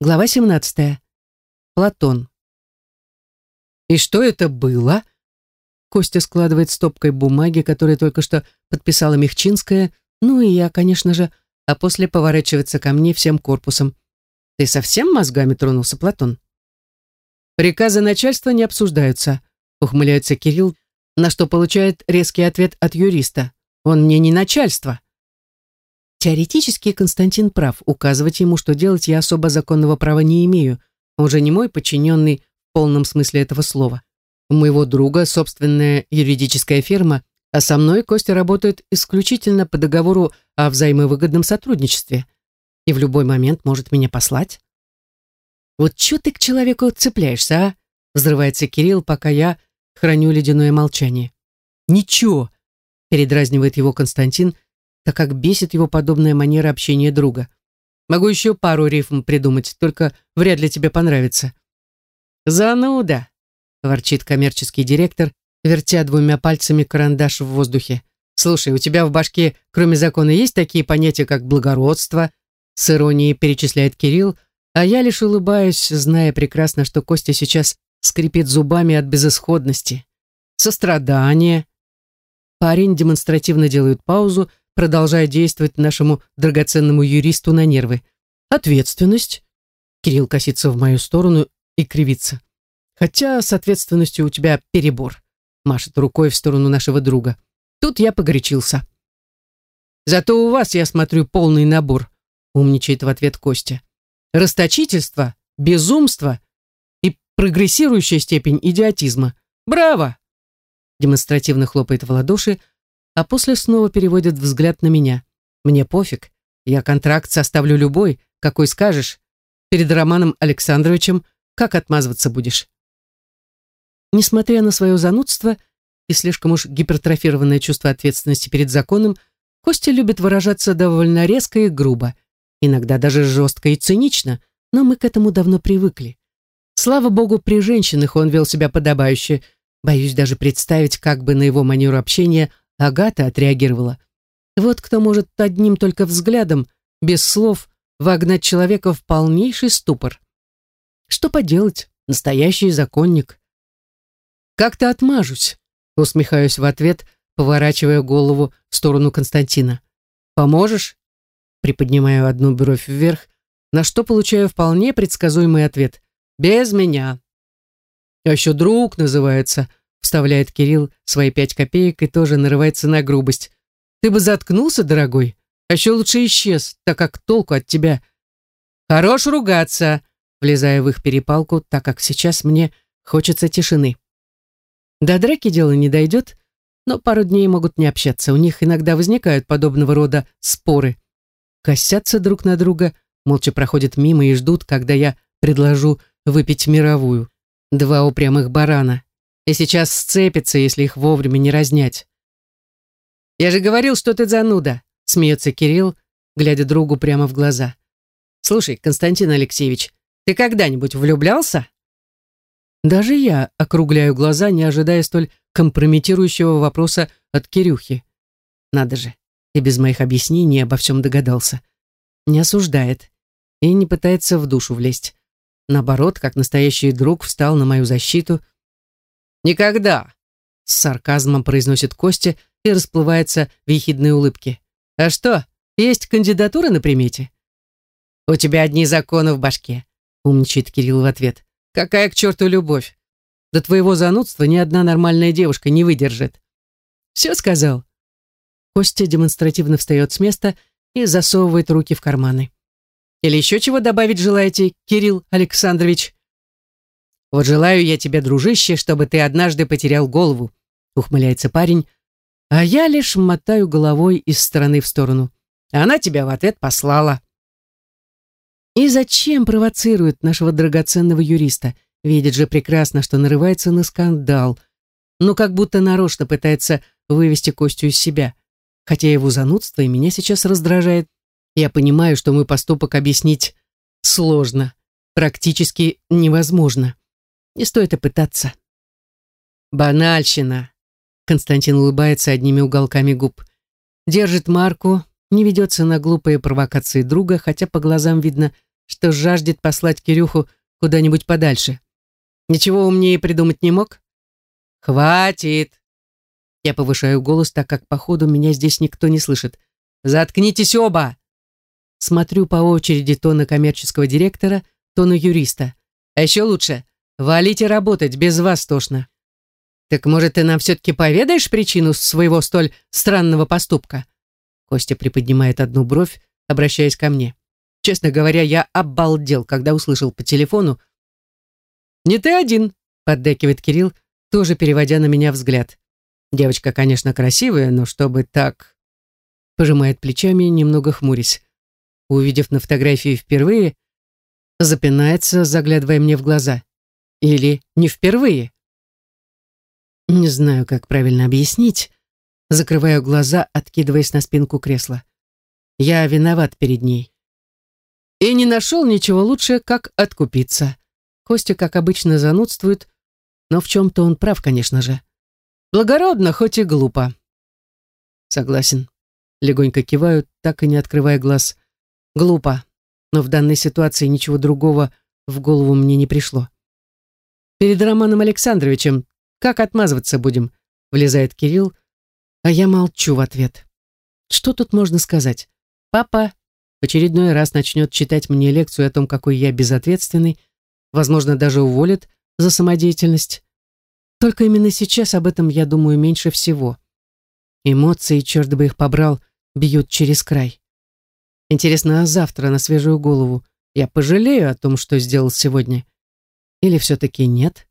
Глава 17. Платон. «И что это было?» Костя складывает стопкой бумаги, которые только что подписала Мехчинская, ну и я, конечно же, а после поворачивается ко мне всем корпусом. «Ты совсем мозгами тронулся, Платон?» «Приказы начальства не обсуждаются», ухмыляется Кирилл, на что получает резкий ответ от юриста. «Он мне не начальство». Теоретически Константин прав, указывать ему, что делать, я особо законного права не имею. Он же не мой подчиненный в полном смысле этого слова. У моего друга собственная юридическая фирма, а со мной Костя работает исключительно по договору о взаимовыгодном сотрудничестве и в любой момент может меня послать. «Вот что ты к человеку цепляешься, а?» взрывается Кирилл, пока я храню ледяное молчание. «Ничего», — передразнивает его Константин, так как бесит его подобная манера общения друга. Могу еще пару рифм придумать, только вряд ли тебе понравится. «Зануда!» — ворчит коммерческий директор, вертя двумя пальцами карандаш в воздухе. «Слушай, у тебя в башке, кроме закона, есть такие понятия, как благородство?» С иронией перечисляет Кирилл, а я лишь улыбаюсь, зная прекрасно, что Костя сейчас скрипит зубами от безысходности. Сострадание. Парень демонстративно делает паузу, продолжая действовать нашему драгоценному юристу на нервы. Ответственность. Кирилл косится в мою сторону и кривится. Хотя с ответственностью у тебя перебор. Машет рукой в сторону нашего друга. Тут я погорячился. Зато у вас, я смотрю, полный набор, умничает в ответ Костя. Расточительство, безумство и прогрессирующая степень идиотизма. Браво! Демонстративно хлопает в ладоши, а после снова переводит взгляд на меня. Мне пофиг. Я контракт составлю любой, какой скажешь. Перед Романом Александровичем как отмазываться будешь? Несмотря на свое занудство и слишком уж гипертрофированное чувство ответственности перед законом, Костя любит выражаться довольно резко и грубо, иногда даже жестко и цинично, но мы к этому давно привыкли. Слава богу, при женщинах он вел себя подобающе. Боюсь даже представить, как бы на его манеру общения Агата отреагировала. Вот кто может одним только взглядом, без слов, вогнать человека в полнейший ступор. Что поделать, настоящий законник. «Как-то отмажусь», — усмехаюсь в ответ, поворачивая голову в сторону Константина. «Поможешь?» Приподнимаю одну бровь вверх, на что получаю вполне предсказуемый ответ. «Без меня». «А еще друг называется», вставляет Кирилл свои пять копеек и тоже нарывается на грубость. Ты бы заткнулся, дорогой, а еще лучше исчез, так как толку от тебя. Хорош ругаться, влезая в их перепалку, так как сейчас мне хочется тишины. До драки дело не дойдет, но пару дней могут не общаться. У них иногда возникают подобного рода споры. Косятся друг на друга, молча проходят мимо и ждут, когда я предложу выпить мировую. Два упрямых барана и сейчас сцепятся, если их вовремя не разнять. «Я же говорил, что ты зануда», — смеется Кирилл, глядя другу прямо в глаза. «Слушай, Константин Алексеевич, ты когда-нибудь влюблялся?» Даже я округляю глаза, не ожидая столь компрометирующего вопроса от Кирюхи. Надо же, и без моих объяснений обо всем догадался. Не осуждает и не пытается в душу влезть. Наоборот, как настоящий друг, встал на мою защиту — «Никогда!» — с сарказмом произносит Костя и расплывается в ехидной улыбке. «А что, есть кандидатура на примете?» «У тебя одни законы в башке», — умничает Кирилл в ответ. «Какая к черту любовь? До твоего занудства ни одна нормальная девушка не выдержит». «Все сказал?» Костя демонстративно встает с места и засовывает руки в карманы. «Или еще чего добавить желаете, Кирилл Александрович?» Вот желаю я тебе, дружище, чтобы ты однажды потерял голову, ухмыляется парень, а я лишь мотаю головой из стороны в сторону. Она тебя в ответ послала. И зачем провоцирует нашего драгоценного юриста? Видит же прекрасно, что нарывается на скандал. но как будто нарочно пытается вывести Костю из себя. Хотя его занудство и меня сейчас раздражает. Я понимаю, что мой поступок объяснить сложно, практически невозможно. Не стоит и пытаться. Банальщина. Константин улыбается одними уголками губ. Держит марку, не ведется на глупые провокации друга, хотя по глазам видно, что жаждет послать Кирюху куда-нибудь подальше. Ничего умнее придумать не мог? Хватит. Я повышаю голос, так как, походу, меня здесь никто не слышит. Заткнитесь оба! Смотрю по очереди то на коммерческого директора, то на юриста. А еще лучше, валите работать, без вас тошно. Так может, ты нам все-таки поведаешь причину своего столь странного поступка? Костя приподнимает одну бровь, обращаясь ко мне. Честно говоря, я обалдел, когда услышал по телефону. «Не ты один», — поддакивает Кирилл, тоже переводя на меня взгляд. Девочка, конечно, красивая, но чтобы так... Пожимает плечами, немного хмурясь. Увидев на фотографии впервые, запинается, заглядывая мне в глаза. Или не впервые. Не знаю, как правильно объяснить. Закрываю глаза, откидываясь на спинку кресла. Я виноват перед ней и не нашел ничего лучше, как откупиться. Костя, как обычно, занудствует, но в чем-то он прав, конечно же. Благородно, хоть и глупо. Согласен. Легонько киваю, так и не открывая глаз. Глупо, но в данной ситуации ничего другого в голову мне не пришло. Перед Романом Александровичем как отмазываться будем? Влезает Кирилл, а я молчу в ответ. Что тут можно сказать? Папа в очередной раз начнет читать мне лекцию о том, какой я безответственный, возможно, даже уволит за самодеятельность. Только именно сейчас об этом я думаю меньше всего. Эмоции, черт бы их побрал, бьют через край. Интересно, а завтра на свежую голову я пожалею о том, что сделал сегодня? Или все-таки нет?